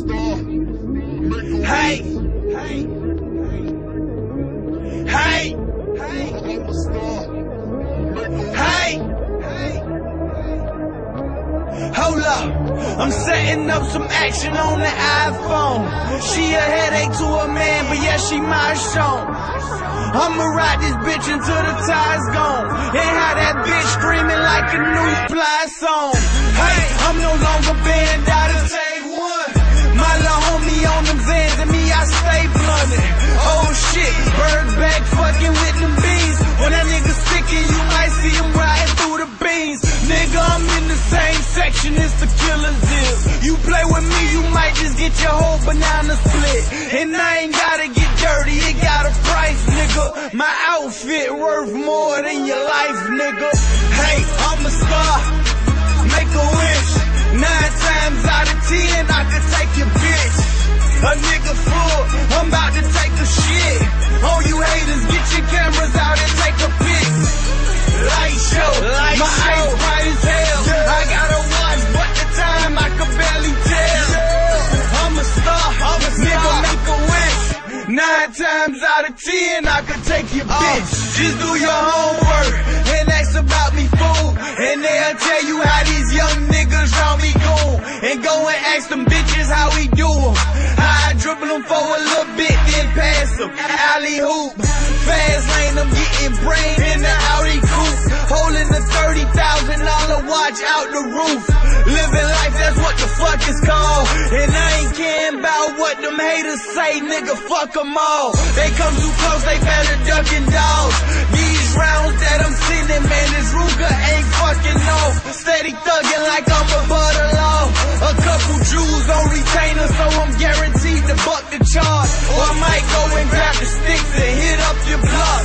Hey! Hey! Hey! Hey! Hold up, I'm setting up some action on the iPhone. She a headache to a man, but yeah, she my show. I'ma ride this bitch until the tires gone. And have that bitch screaming like a new fly song. Hey, I'm no longer banned same section as the killer's is. You play with me, you might just get your whole banana split. And I ain't gotta get dirty, it got a price, nigga. My outfit worth more than your life, nigga. Hey, I'm a star, make a wish. Nine times out of ten, out of ten, I could take your uh, bitch. Just do your homework and ask about me, fool. And they'll tell you how these young niggas on me cool. And go and ask them bitches how we do 'em. How I dribble them for a little bit, then pass them. Alley-oop, fast lane, I'm getting brain in the Audi coupe. Holding the thirty thousand dollar watch out the roof. Them haters say, nigga. Fuck 'em all. They come too close, they better duck and dogs. These rounds that I'm sending, man, this Ruger ain't fucking off. Steady thugging like I'm above the law. A couple Jews on retainer, so I'm guaranteed to buck the charge. Or I might go and grab the sticks and hit up your block.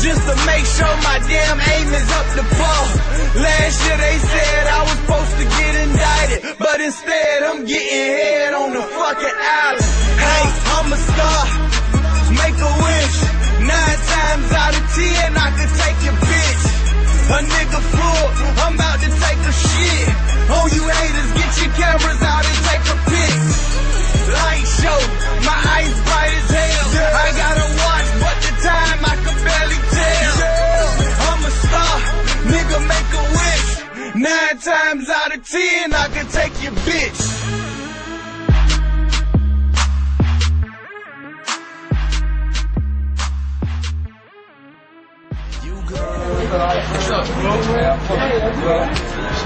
Just to make sure my damn aim is up to par. Last year they said I was supposed to get indicted, but instead I'm getting head on the fucking island. Hey, I'm a star, Nine times out of ten, I can take your bitch. What's up, bro?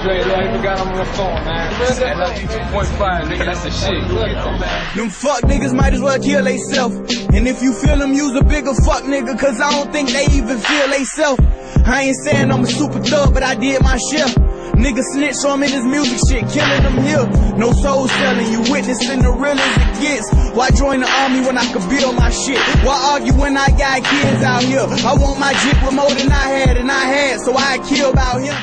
Straight up, even got on the phone, man. LFG 2.5, nigga, that's the shit. Them fuck niggas might as well kill theyself. And if you feel them, use a bigger fuck nigga, cause I don't think they even feel they self. I ain't saying I'm a super thug, but I did my share. Nigga snitch on me this music shit, killing them here. No soul selling, you witnessing the real as it gets. Why join the army when I could build my shit? Why argue when I got kids out here? I want my jit more than I had, and I had, so I killed out here.